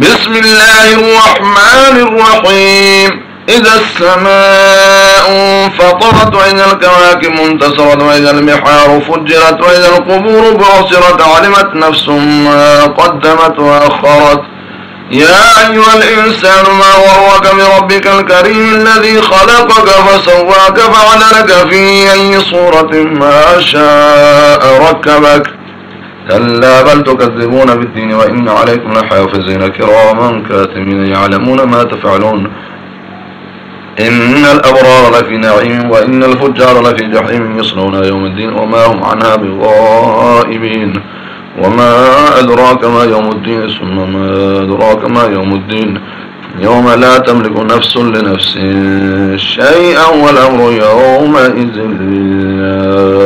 بسم الله الرحمن الرحيم. إذا السماء انفطرت وإذا الكواكب انتصرت وإذا البحار فجرت وإذا القبور بعصرت علمت نفس ما قدمت وأخرت. يا أيها الإنسان ما غرك بربك الكريم الذي خلقك فسواك فعدلك في أي صورة ما شاء ركبك. كلا بل تكذبون بالدين وإن عليكم لحافظين كراما كاتمين يعلمون ما تفعلون إن الأبرار لفي نعيم وإن الفجار لفي جحيم يصلون يوم الدين وما هم عنها بغائبين وما أدراك ما يوم الدين ثم ما أدراك ما يوم الدين يوم لا تملك نفس لنفس شيئا والأمر يومئذ لله.